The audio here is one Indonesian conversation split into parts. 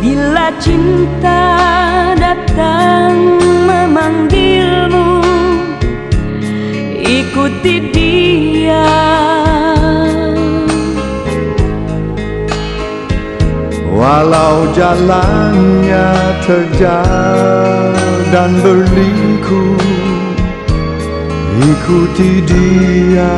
Bila cinta datang memanggilmu Ikuti dia. Walau jalannya terjal dan berliku Ikuti dia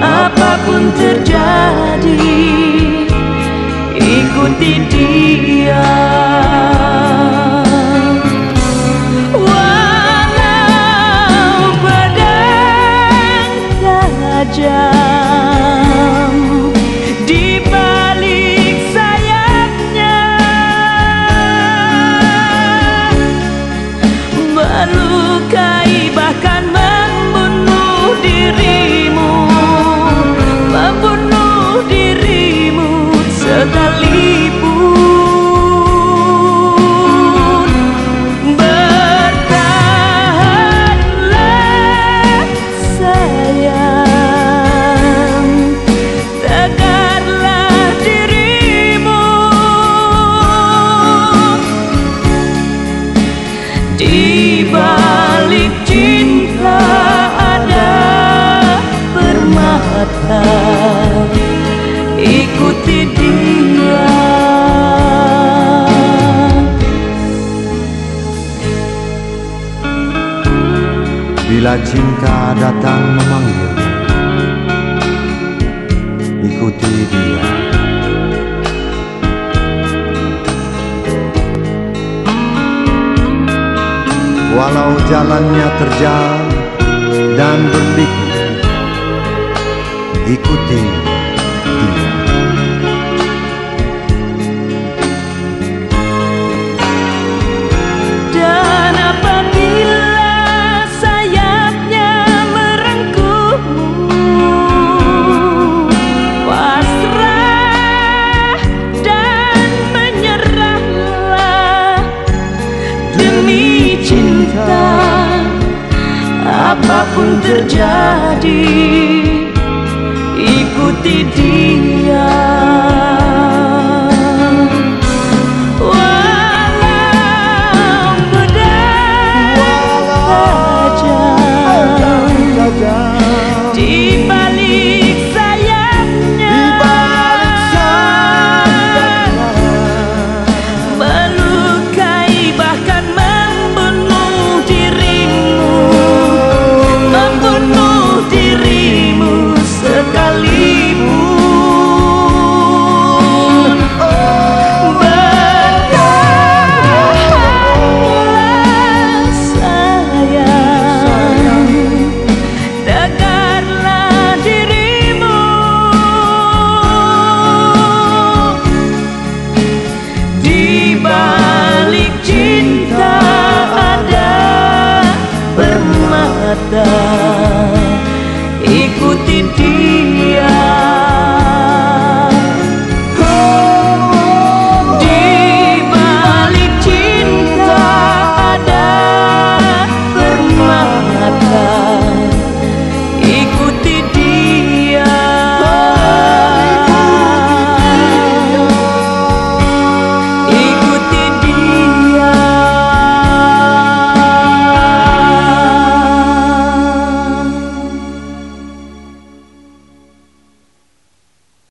apa pun terjadi ikuti dia. Walau pedang tajam Bila cinta datang memanggil Ikuti dia. Walau jalannya terjal dan berliku Ikuti apa pun terjadi ikuti dia